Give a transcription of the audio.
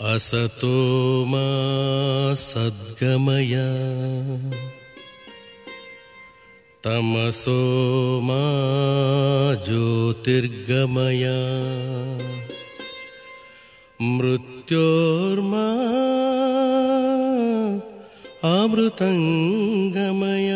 असतो मा सद्गमय। तमसो मा ज्योतिर्गमय। मृत्योर्मा अमृतङ्गमय